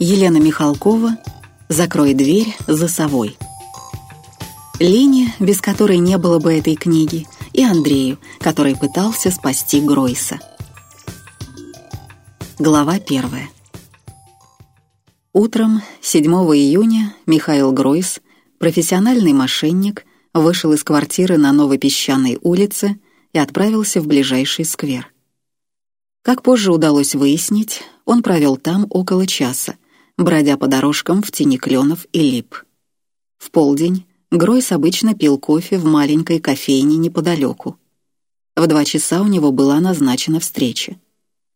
Елена Михалкова «Закрой дверь за совой». Лене, без которой не было бы этой книги, и Андрею, который пытался спасти Гройса. Глава первая. Утром 7 июня Михаил Гройс, профессиональный мошенник, вышел из квартиры на Новой Песчаной улице и отправился в ближайший сквер. Как позже удалось выяснить, он провел там около часа, бродя по дорожкам в тени кленов и лип. В полдень Гройс обычно пил кофе в маленькой кофейне неподалеку. В два часа у него была назначена встреча.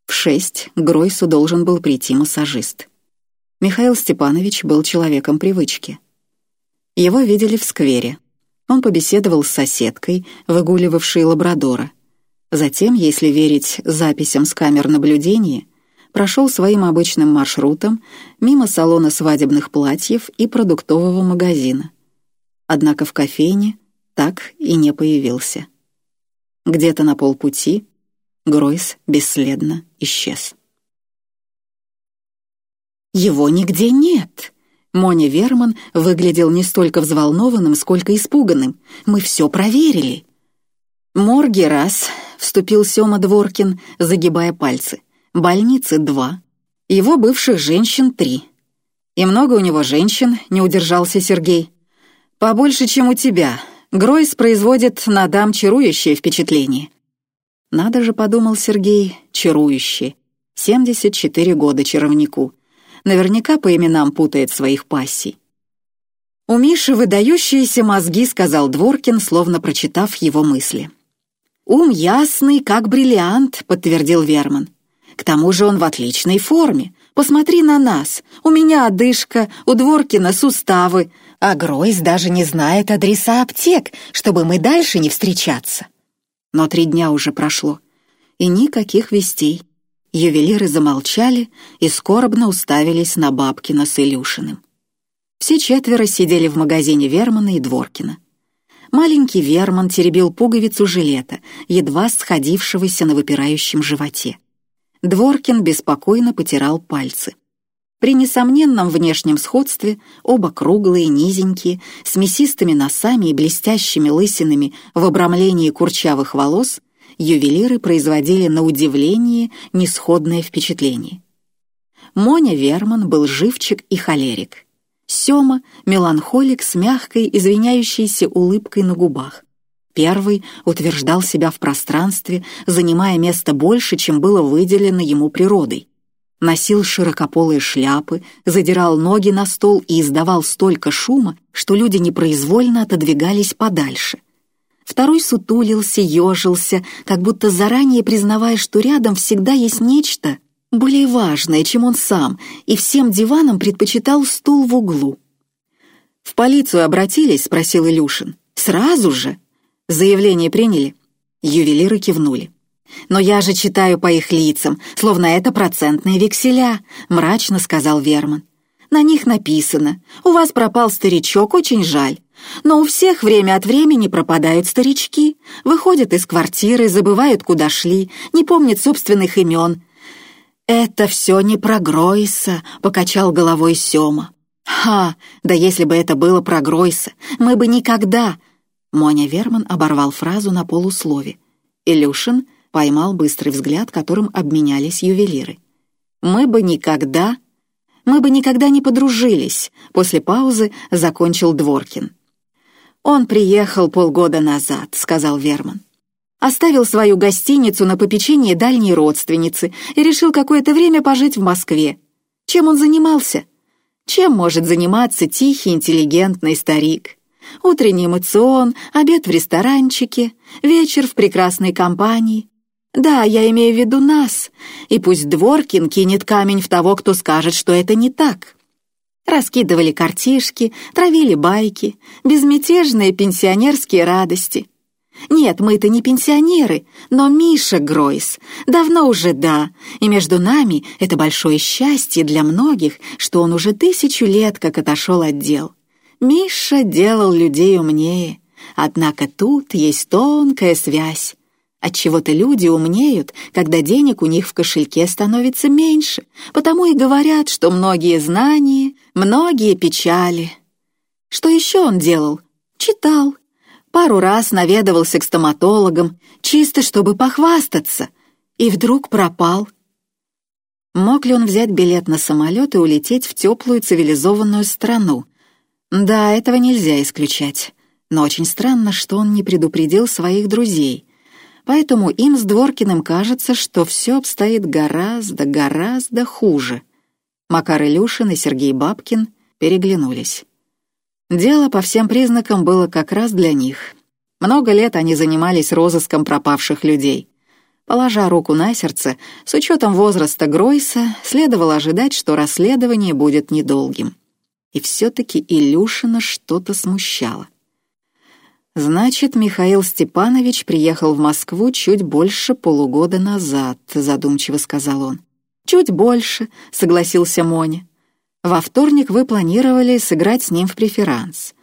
В шесть Гройсу должен был прийти массажист. Михаил Степанович был человеком привычки. Его видели в сквере. Он побеседовал с соседкой, выгуливавшей лабрадора. Затем, если верить записям с камер наблюдения, прошел своим обычным маршрутом мимо салона свадебных платьев и продуктового магазина. Однако в кофейне так и не появился. Где-то на полпути Гройс бесследно исчез. «Его нигде нет!» Моня Верман выглядел не столько взволнованным, сколько испуганным. «Мы все проверили!» «Морги раз», — вступил Сёма Дворкин, загибая пальцы больницы два, его бывших женщин три. И много у него женщин, не удержался Сергей. Побольше, чем у тебя. Гройс производит на дам чарующее впечатление. Надо же, подумал Сергей, чарующее. 74 года чаровнику. Наверняка по именам путает своих пассий. «У Миши выдающиеся мозги», — сказал Дворкин, словно прочитав его мысли. «Ум ясный, как бриллиант», — подтвердил Верман. К тому же он в отличной форме. Посмотри на нас. У меня одышка, у Дворкина суставы. А Гройс даже не знает адреса аптек, чтобы мы дальше не встречаться. Но три дня уже прошло, и никаких вестей. Ювелиры замолчали и скорбно уставились на Бабкина с Илюшиным. Все четверо сидели в магазине Вермана и Дворкина. Маленький Верман теребил пуговицу жилета, едва сходившегося на выпирающем животе. Дворкин беспокойно потирал пальцы. При несомненном внешнем сходстве оба круглые, низенькие, с мясистыми носами и блестящими лысинами в обрамлении курчавых волос, ювелиры производили на удивление несходное впечатление. Моня Верман был живчик и холерик. Сёма — меланхолик с мягкой, извиняющейся улыбкой на губах. Первый утверждал себя в пространстве, занимая место больше, чем было выделено ему природой. Носил широкополые шляпы, задирал ноги на стол и издавал столько шума, что люди непроизвольно отодвигались подальше. Второй сутулился, ежился, как будто заранее признавая, что рядом всегда есть нечто более важное, чем он сам, и всем диванам предпочитал стул в углу. «В полицию обратились?» — спросил Илюшин. «Сразу же!» Заявление приняли?» Ювелиры кивнули. «Но я же читаю по их лицам, словно это процентные векселя», — мрачно сказал Верман. «На них написано, у вас пропал старичок, очень жаль. Но у всех время от времени пропадают старички, выходят из квартиры, забывают, куда шли, не помнят собственных имен». «Это все не про Гройса», — покачал головой Сёма. «Ха, да если бы это было про Гройса, мы бы никогда...» Моня Верман оборвал фразу на полуслове. Илюшин поймал быстрый взгляд, которым обменялись ювелиры. «Мы бы никогда...» «Мы бы никогда не подружились», — после паузы закончил Дворкин. «Он приехал полгода назад», — сказал Верман. Оставил свою гостиницу на попечение дальней родственницы и решил какое-то время пожить в Москве. Чем он занимался? Чем может заниматься тихий, интеллигентный старик? Утренний эмоцион, обед в ресторанчике, вечер в прекрасной компании. Да, я имею в виду нас, и пусть Дворкин кинет камень в того, кто скажет, что это не так. Раскидывали картишки, травили байки, безмятежные пенсионерские радости. Нет, мы-то не пенсионеры, но Миша Гройс. Давно уже да, и между нами это большое счастье для многих, что он уже тысячу лет как отошел от дел. Миша делал людей умнее, однако тут есть тонкая связь. Отчего-то люди умнеют, когда денег у них в кошельке становится меньше, потому и говорят, что многие знания, многие печали. Что еще он делал? Читал. Пару раз наведывался к стоматологам, чисто чтобы похвастаться, и вдруг пропал. Мог ли он взять билет на самолет и улететь в теплую цивилизованную страну? Да, этого нельзя исключать. Но очень странно, что он не предупредил своих друзей. Поэтому им с Дворкиным кажется, что все обстоит гораздо, гораздо хуже. Макар Илюшин и Сергей Бабкин переглянулись. Дело по всем признакам было как раз для них. Много лет они занимались розыском пропавших людей. Положа руку на сердце, с учетом возраста Гройса, следовало ожидать, что расследование будет недолгим. И все-таки Илюшина что-то смущало. «Значит, Михаил Степанович приехал в Москву чуть больше полугода назад», — задумчиво сказал он. «Чуть больше», — согласился Моня. «Во вторник вы планировали сыграть с ним в преферанс».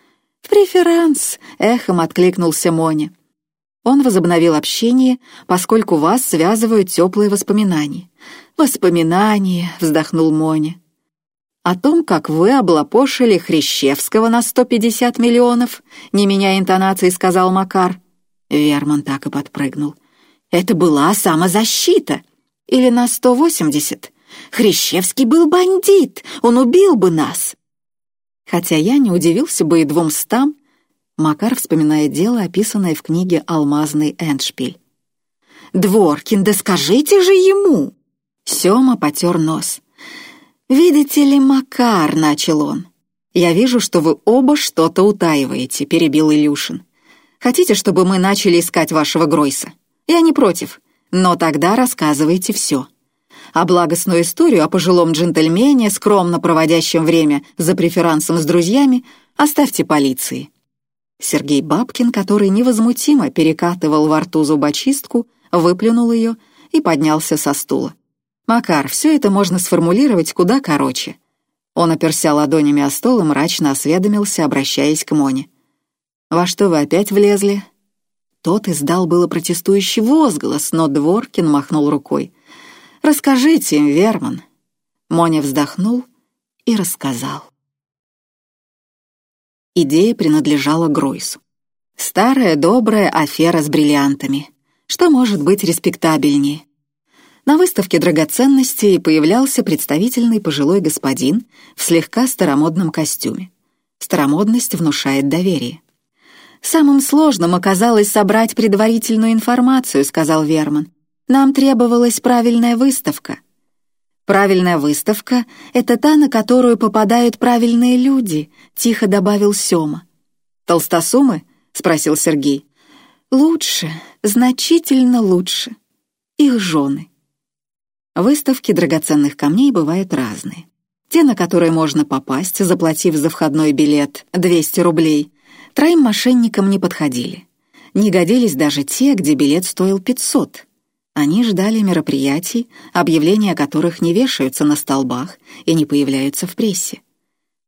«В преферанс», — эхом откликнулся Моня. Он возобновил общение, поскольку вас связывают теплые воспоминания. «Воспоминания», — вздохнул Моня о том, как вы облапошили Хрящевского на 150 миллионов», не меняя интонации, сказал Макар. Верман так и подпрыгнул. «Это была самозащита. Или на 180. Хрящевский был бандит, он убил бы нас». Хотя я не удивился бы и двумстам, Макар вспоминает дело, описанное в книге «Алмазный эндшпиль». «Дворкин, да скажите же ему!» Сёма потер нос. «Видите ли, Макар», — начал он. «Я вижу, что вы оба что-то утаиваете», — перебил Илюшин. «Хотите, чтобы мы начали искать вашего Гройса? Я не против, но тогда рассказывайте все. А благостную историю о пожилом джентльмене, скромно проводящем время за преферансом с друзьями, оставьте полиции». Сергей Бабкин, который невозмутимо перекатывал во рту зубочистку, выплюнул ее и поднялся со стула. «Макар, все это можно сформулировать куда короче». Он оперся ладонями о стол и мрачно осведомился, обращаясь к Моне. «Во что вы опять влезли?» Тот издал было протестующий возглас, но Дворкин махнул рукой. «Расскажите им, Верман». Моня вздохнул и рассказал. Идея принадлежала Гройсу. Старая добрая афера с бриллиантами. Что может быть респектабельнее? На выставке драгоценностей появлялся представительный пожилой господин в слегка старомодном костюме. Старомодность внушает доверие. «Самым сложным оказалось собрать предварительную информацию», — сказал Верман. «Нам требовалась правильная выставка». «Правильная выставка — это та, на которую попадают правильные люди», — тихо добавил Сёма. «Толстосумы?» — спросил Сергей. «Лучше, значительно лучше. Их жены». Выставки драгоценных камней бывают разные. Те, на которые можно попасть, заплатив за входной билет 200 рублей, троим мошенникам не подходили. Не годились даже те, где билет стоил 500. Они ждали мероприятий, объявления которых не вешаются на столбах и не появляются в прессе.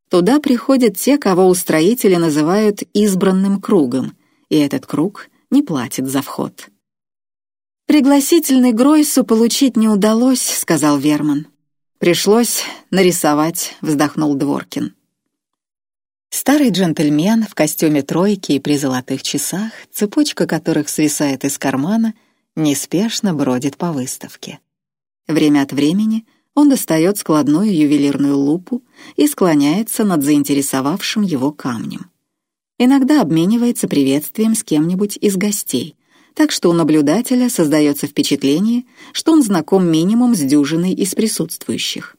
Туда приходят те, кого устроители называют избранным кругом, и этот круг не платит за вход. «Пригласительный Гройсу получить не удалось», — сказал Верман. «Пришлось нарисовать», — вздохнул Дворкин. Старый джентльмен в костюме тройки и при золотых часах, цепочка которых свисает из кармана, неспешно бродит по выставке. Время от времени он достает складную ювелирную лупу и склоняется над заинтересовавшим его камнем. Иногда обменивается приветствием с кем-нибудь из гостей, так что у наблюдателя создается впечатление, что он знаком минимум с дюжиной из присутствующих.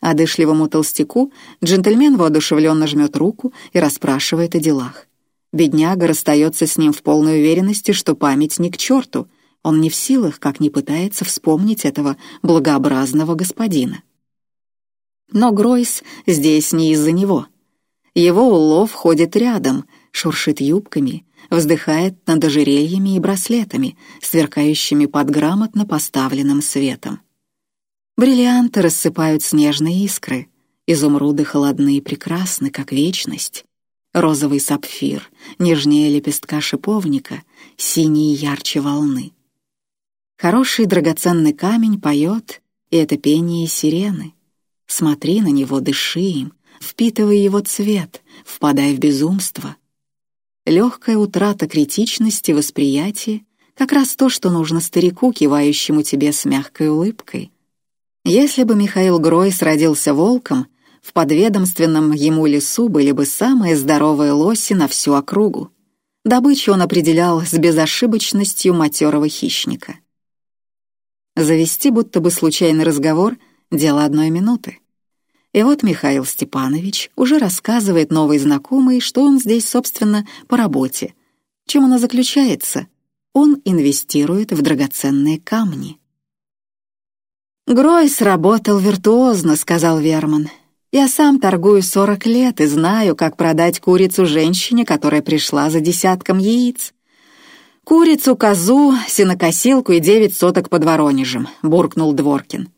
А дышливому толстяку джентльмен воодушевленно жмет руку и расспрашивает о делах. Бедняга расстается с ним в полной уверенности, что память не к черту, он не в силах, как ни пытается вспомнить этого благообразного господина. Но Гройс здесь не из-за него. Его улов ходит рядом, шуршит юбками, вздыхает над ожерельями и браслетами, сверкающими под грамотно поставленным светом. Бриллианты рассыпают снежные искры, изумруды холодны и прекрасны, как вечность. Розовый сапфир, нежнее лепестка шиповника, синий ярче волны. Хороший драгоценный камень поет, и это пение сирены. Смотри на него, дыши им, впитывай его цвет, впадай в безумство. Легкая утрата критичности восприятия — как раз то, что нужно старику, кивающему тебе с мягкой улыбкой. Если бы Михаил Гройс родился волком, в подведомственном ему лесу были бы самые здоровые лоси на всю округу. Добычу он определял с безошибочностью матерого хищника. Завести будто бы случайный разговор — дело одной минуты. И вот Михаил Степанович уже рассказывает новой знакомой, что он здесь, собственно, по работе. Чем она заключается? Он инвестирует в драгоценные камни. «Гройс работал виртуозно», — сказал Верман. «Я сам торгую сорок лет и знаю, как продать курицу женщине, которая пришла за десятком яиц. Курицу, козу, сенокосилку и девять соток под Воронежем», — буркнул Дворкин.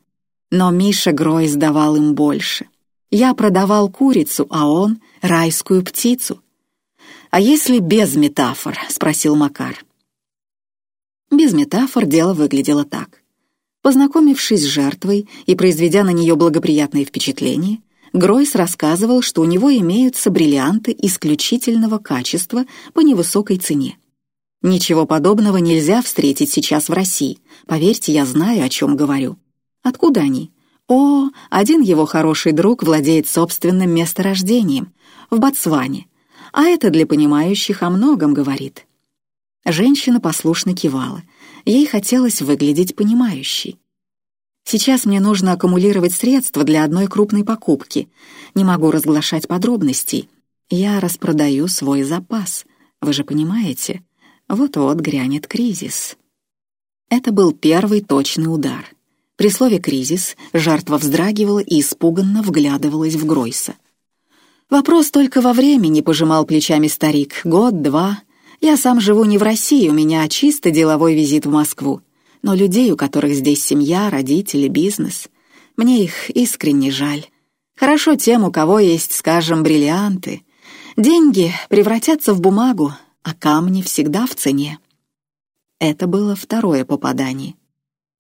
Но Миша Гройс давал им больше. Я продавал курицу, а он — райскую птицу. «А если без метафор?» — спросил Макар. Без метафор дело выглядело так. Познакомившись с жертвой и произведя на нее благоприятное впечатление, Гройс рассказывал, что у него имеются бриллианты исключительного качества по невысокой цене. Ничего подобного нельзя встретить сейчас в России. Поверьте, я знаю, о чем говорю. Откуда они? О, один его хороший друг владеет собственным месторождением в Ботсване, а это для понимающих о многом говорит. Женщина послушно кивала. Ей хотелось выглядеть понимающей. Сейчас мне нужно аккумулировать средства для одной крупной покупки. Не могу разглашать подробностей. Я распродаю свой запас. Вы же понимаете, вот-вот грянет кризис. Это был первый точный удар — при слове «кризис» жертва вздрагивала и испуганно вглядывалась в Гройса. «Вопрос только во времени», — пожимал плечами старик. «Год-два. Я сам живу не в России, у меня чисто деловой визит в Москву. Но людей, у которых здесь семья, родители, бизнес, мне их искренне жаль. Хорошо тем, у кого есть, скажем, бриллианты. Деньги превратятся в бумагу, а камни всегда в цене». Это было второе попадание.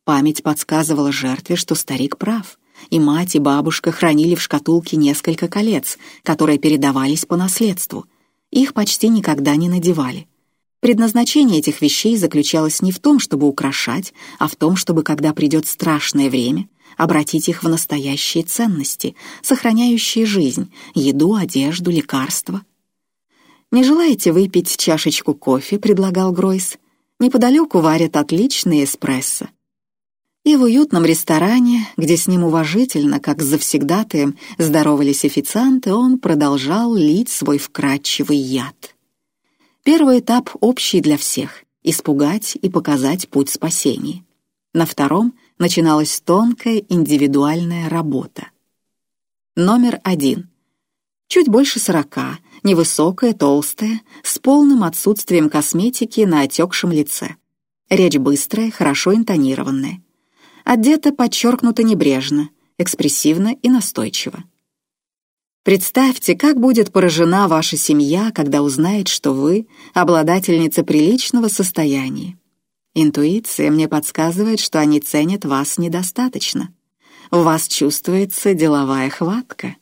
Память подсказывала жертве, что старик прав, и мать и бабушка хранили в шкатулке несколько колец, которые передавались по наследству. Их почти никогда не надевали. Предназначение этих вещей заключалось не в том, чтобы украшать, а в том, чтобы, когда придет страшное время, обратить их в настоящие ценности, сохраняющие жизнь, еду, одежду, лекарства. «Не желаете выпить чашечку кофе?» — предлагал Гройс. «Неподалеку варят отличный эспрессо». И в уютном ресторане, где с ним уважительно, как с завсегдатаем, здоровались официанты, он продолжал лить свой вкрадчивый яд. Первый этап общий для всех — испугать и показать путь спасения. На втором начиналась тонкая индивидуальная работа. Номер один. Чуть больше сорока, невысокая, толстая, с полным отсутствием косметики на отекшем лице. Речь быстрая, хорошо интонированная одета подчеркнуто небрежно, экспрессивно и настойчиво. Представьте, как будет поражена ваша семья, когда узнает, что вы обладательница приличного состояния. Интуиция мне подсказывает, что они ценят вас недостаточно. У вас чувствуется деловая хватка.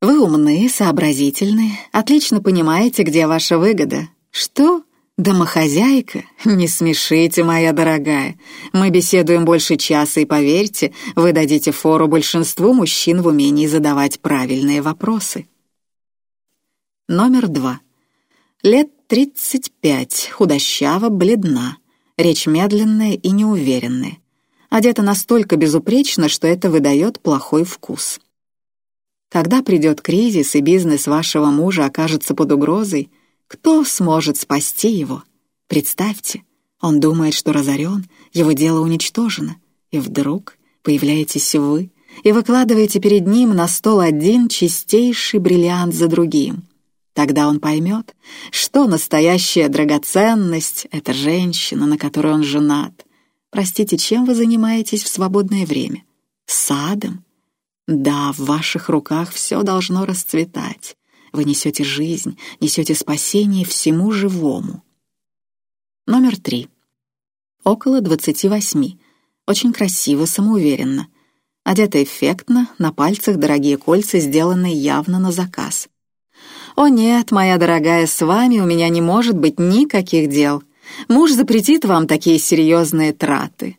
Вы умны, сообразительны, отлично понимаете, где ваша выгода. Что? «Домохозяйка? Не смешите, моя дорогая. Мы беседуем больше часа, и поверьте, вы дадите фору большинству мужчин в умении задавать правильные вопросы». Номер два. Лет тридцать пять, худощава, бледна, речь медленная и неуверенная. Одета настолько безупречно, что это выдает плохой вкус. Когда придет кризис и бизнес вашего мужа окажется под угрозой, кто сможет спасти его? Представьте, он думает, что разорен, его дело уничтожено, и вдруг появляетесь вы и выкладываете перед ним на стол один чистейший бриллиант за другим. Тогда он поймет, что настоящая драгоценность — это женщина, на которой он женат. Простите, чем вы занимаетесь в свободное время? Садом? Да, в ваших руках все должно расцветать. Вы несете жизнь, несете спасение всему живому. Номер три. Около двадцати восьми. Очень красиво, самоуверенно. Одета эффектно, на пальцах дорогие кольца, сделанные явно на заказ. «О нет, моя дорогая, с вами у меня не может быть никаких дел. Муж запретит вам такие серьезные траты».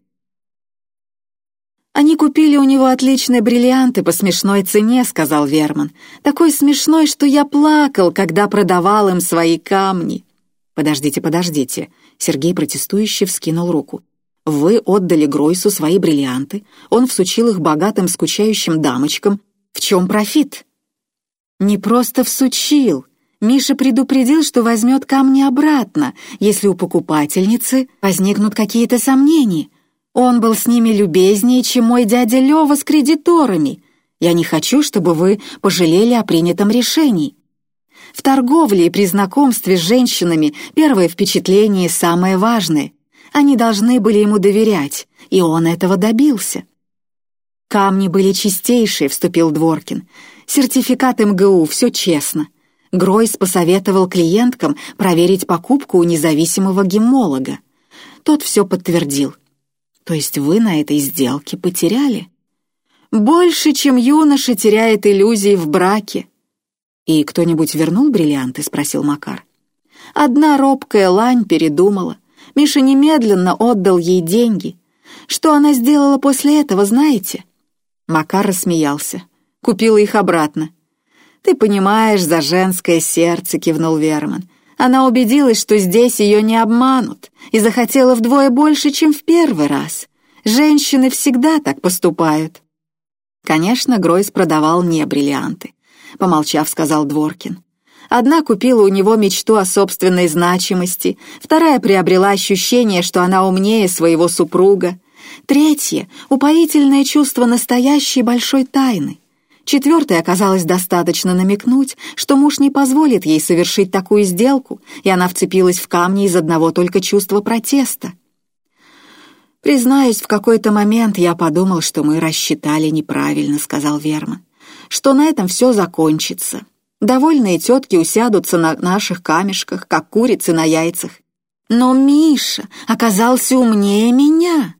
«Они купили у него отличные бриллианты по смешной цене», — сказал Верман. «Такой смешной, что я плакал, когда продавал им свои камни». «Подождите, подождите», — Сергей протестующе вскинул руку. «Вы отдали Гройсу свои бриллианты, он всучил их богатым скучающим дамочкам. В чем профит?» «Не просто всучил. Миша предупредил, что возьмет камни обратно, если у покупательницы возникнут какие-то сомнения». Он был с ними любезнее, чем мой дядя Лёва с кредиторами. Я не хочу, чтобы вы пожалели о принятом решении. В торговле и при знакомстве с женщинами первое впечатление самое важное. Они должны были ему доверять, и он этого добился. «Камни были чистейшие», — вступил Дворкин. «Сертификат МГУ, все честно». Гройс посоветовал клиенткам проверить покупку у независимого гемолога. Тот все подтвердил. То есть вы на этой сделке потеряли? Больше, чем юноша теряет иллюзии в браке. И кто-нибудь вернул бриллианты? Спросил Макар. Одна робкая лань передумала. Миша немедленно отдал ей деньги. Что она сделала после этого, знаете? Макар рассмеялся. Купила их обратно. «Ты понимаешь, за женское сердце», — кивнул Верман. Она убедилась, что здесь ее не обманут, и захотела вдвое больше, чем в первый раз. Женщины всегда так поступают. Конечно, Гройс продавал не бриллианты, помолчав, сказал Дворкин. Одна купила у него мечту о собственной значимости, вторая приобрела ощущение, что она умнее своего супруга, третья — упоительное чувство настоящей большой тайны. Четвертой оказалось достаточно намекнуть, что муж не позволит ей совершить такую сделку, и она вцепилась в камни из одного только чувства протеста. «Признаюсь, в какой-то момент я подумал, что мы рассчитали неправильно», — сказал Верман, «что на этом все закончится. Довольные тетки усядутся на наших камешках, как курицы на яйцах. Но Миша оказался умнее меня».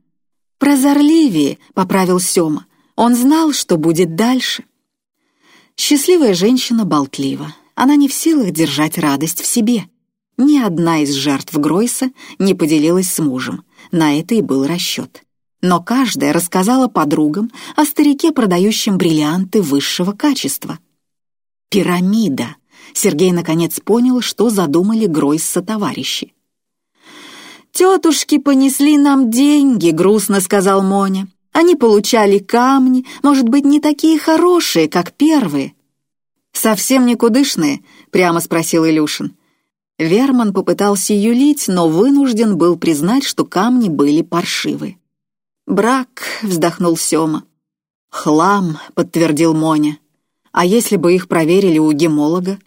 «Прозорливее», — поправил Сёма. «Он знал, что будет дальше». Счастливая женщина болтлива. Она не в силах держать радость в себе. Ни одна из жертв Гройса не поделилась с мужем. На это и был расчет. Но каждая рассказала подругам о старике, продающем бриллианты высшего качества. Пирамида. Сергей наконец понял, что задумали Гройса товарищи. «Тетушки понесли нам деньги», — грустно сказал Моня. Они получали камни, может быть, не такие хорошие, как первые. «Совсем никудышные?» — прямо спросил Илюшин. Верман попытался юлить, но вынужден был признать, что камни были паршивы. «Брак», — вздохнул Сёма. «Хлам», — подтвердил Моня. «А если бы их проверили у гемолога?»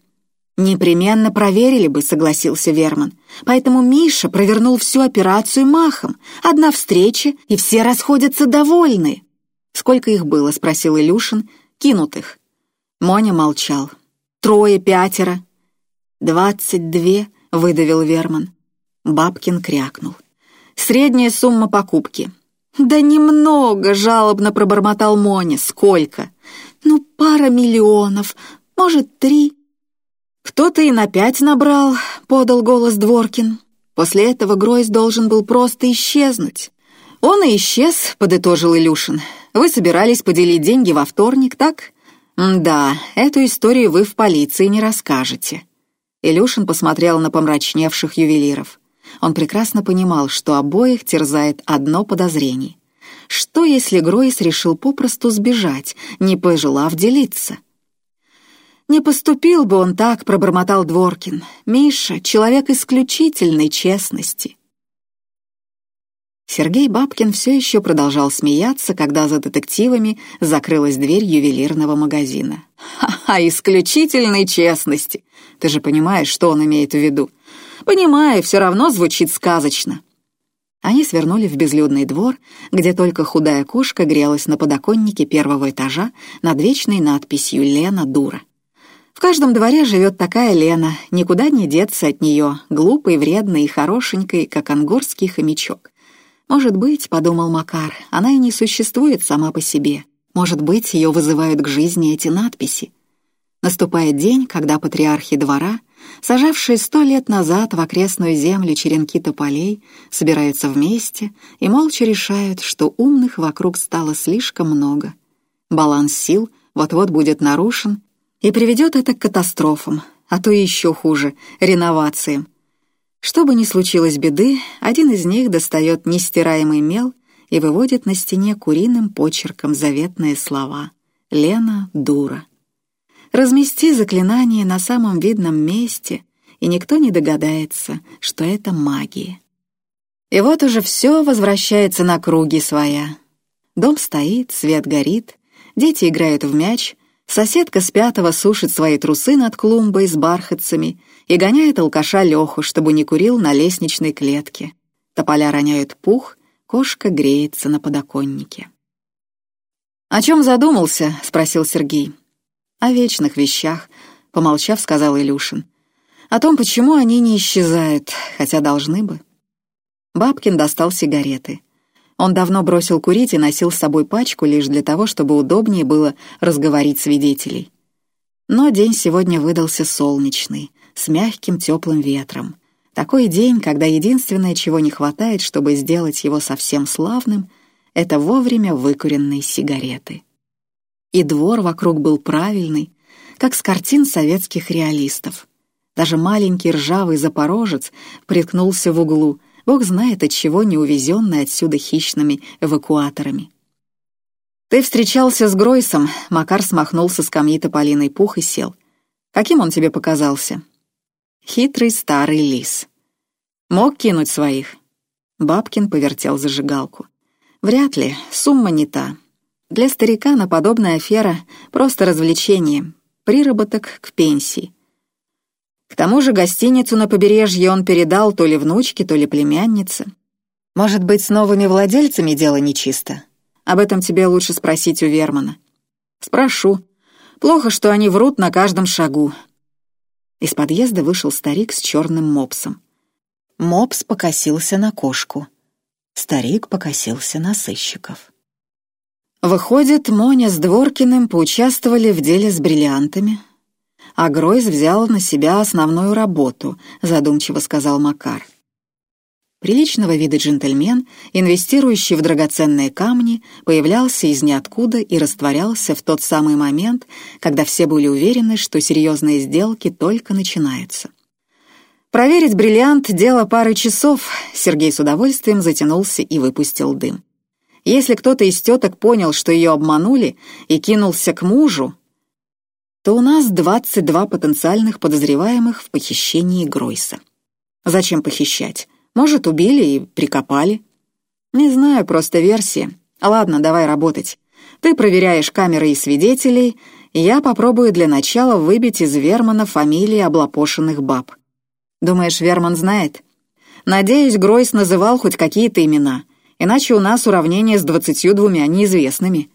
«Непременно проверили бы», — согласился Верман. «Поэтому Миша провернул всю операцию махом. Одна встреча, и все расходятся довольны». «Сколько их было?» — спросил Илюшин. «Кинутых». Моня молчал. «Трое, пятеро». «Двадцать две», — выдавил Верман. Бабкин крякнул. «Средняя сумма покупки». «Да немного», — жалобно пробормотал Моня. «Сколько?» «Ну, пара миллионов, может, три». «Кто-то и на пять набрал», — подал голос Дворкин. После этого Гройс должен был просто исчезнуть. «Он и исчез», — подытожил Илюшин. «Вы собирались поделить деньги во вторник, так?» «Да, эту историю вы в полиции не расскажете». Илюшин посмотрел на помрачневших ювелиров. Он прекрасно понимал, что обоих терзает одно подозрение. Что, если Гройс решил попросту сбежать, не пожелав делиться? «Не поступил бы он так», — пробормотал Дворкин. «Миша — человек исключительной честности». Сергей Бабкин все еще продолжал смеяться, когда за детективами закрылась дверь ювелирного магазина. «Ха-ха, исключительной честности! Ты же понимаешь, что он имеет в виду?» «Понимаю, все равно звучит сказочно». Они свернули в безлюдный двор, где только худая кошка грелась на подоконнике первого этажа над вечной надписью «Лена дура». В каждом дворе живет такая Лена, никуда не деться от нее, глупой, вредной и хорошенькой, как ангорский хомячок. Может быть, подумал Макар, она и не существует сама по себе. Может быть, ее вызывают к жизни эти надписи. Наступает день, когда патриархи двора, сажавшие сто лет назад в окрестную землю черенки тополей, собираются вместе и молча решают, что умных вокруг стало слишком много. Баланс сил вот-вот будет нарушен, и приведет это к катастрофам, а то еще хуже — реновациям. Что бы ни случилось беды, один из них достает нестираемый мел и выводит на стене куриным почерком заветные слова «Лена — дура». Размести заклинание на самом видном месте, и никто не догадается, что это магия. И вот уже все возвращается на круги своя. Дом стоит, свет горит, дети играют в мяч, соседка с пятого сушит свои трусы над клумбой с бархатцами и гоняет алкаша Леху, чтобы не курил на лестничной клетке. Тополя роняют пух, кошка греется на подоконнике. «О чем задумался?» — спросил Сергей. «О вечных вещах», — помолчав, сказал Илюшин. «О том, почему они не исчезают, хотя должны бы». Бабкин достал сигареты. Он давно бросил курить и носил с собой пачку лишь для того, чтобы удобнее было разговорить свидетелей. Но день сегодня выдался солнечный, с мягким теплым ветром. Такой день, когда единственное, чего не хватает, чтобы сделать его совсем славным, это вовремя выкуренные сигареты и двор вокруг был правильный, как с картин советских реалистов. Даже маленький ржавый запорожец приткнулся в углу, бог знает от чего не увезенный отсюда хищными эвакуаторами. «Ты встречался с Гройсом», — Макар смахнул со скамьи тополиный пух и сел. «Каким он тебе показался?» «Хитрый старый лис». «Мог кинуть своих?» Бабкин повертел зажигалку. «Вряд ли, сумма не та. Для старика на подобная афера — просто развлечение, приработок к пенсии. К тому же гостиницу на побережье он передал то ли внучке, то ли племяннице. Может быть, с новыми владельцами дело нечисто? Об этом тебе лучше спросить у Вермана. Спрошу. Плохо, что они врут на каждом шагу. Из подъезда вышел старик с черным мопсом. Мопс покосился на кошку. Старик покосился на сыщиков. Выходит, Моня с Дворкиным поучаствовали в деле с бриллиантами. А Гройс взял на себя основную работу, задумчиво сказал Макар. Приличного вида джентльмен, инвестирующий в драгоценные камни, появлялся из ниоткуда и растворялся в тот самый момент, когда все были уверены, что серьезные сделки только начинаются. Проверить бриллиант — дело пары часов, Сергей с удовольствием затянулся и выпустил дым. Если кто-то из теток понял, что ее обманули, и кинулся к мужу, то у нас 22 потенциальных подозреваемых в похищении Гройса. Зачем похищать? Может, убили и прикопали? Не знаю, просто версия. Ладно, давай работать. Ты проверяешь камеры и свидетелей, я попробую для начала выбить из Вермана фамилии облапошенных баб. Думаешь, Верман знает? Надеюсь, Гройс называл хоть какие-то имена — иначе у нас уравнение с двадцатью двумя неизвестными.